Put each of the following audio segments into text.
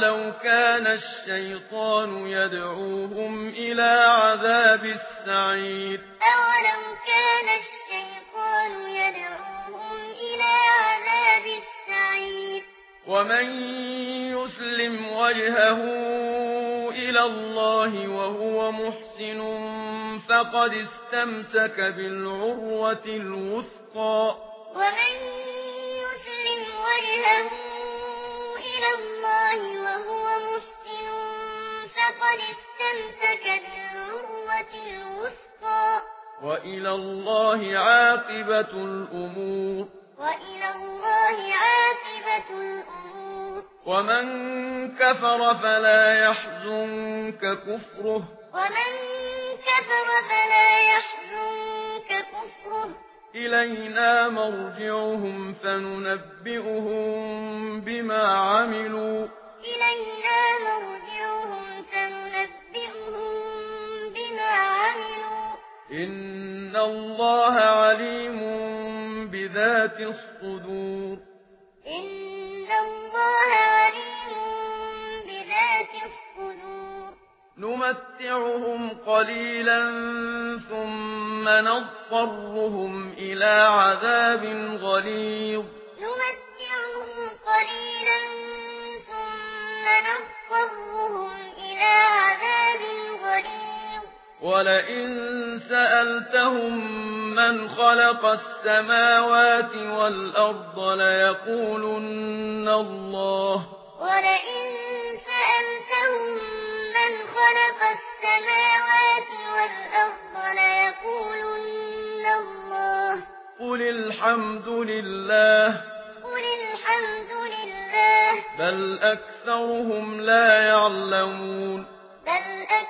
ولو كان الشيطان يدعوهم إلى عذاب السعير أولو كان الشيطان يدعوهم إلى عذاب السعير ومن يسلم وجهه إلى الله وهو محسن فقد استمسك بالعروة الوثقى ومن استمسكت بالعروة الوثقى. وإلى الله عاقبة الأمور. وإلى الله عاقبة الأمور. ومن كفر فلا يحزنك كفره. ومن كفر فلا يحزنك كفره. إلينا مرجعهم فننبئهم بما عملوا. إلينا مرجعهم إن الله عليم بذات الصدور إن الله عليم بذات الصدور نمتعهم قليلا ثم نضطرهم إلى عذاب غليظ ولئن سألتهم من خلق السماوات والأرض ليقولن الله ولئن سألتهم من خلق السماوات والأرض ليقولن الله قل الحمد لله قل الحمد لله بل أكثرهم لا يعلمون بل أكثرهم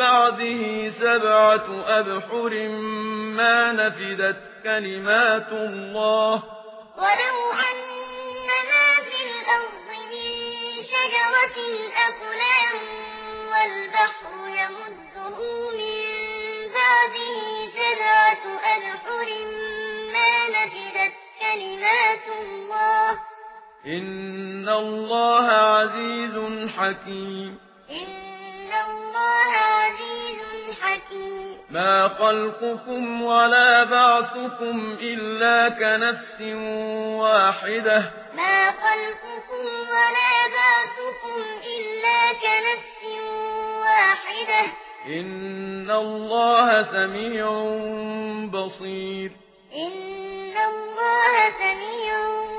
بعده سبعة أبحر ما نفدت كلمات الله. ولو أن ما في الأرض من شجرة أكلام والبحر يمده من بعده سبعة أبحر ما نفدت كلمات الله. إن الله عزيز حكيم. إن ما خلقكم ولا بعثكم إلا كنفس واحدة. ما خلقكم ولا بعثكم إلا كنفس واحدة. إن الله سميع بصير. إن الله سميع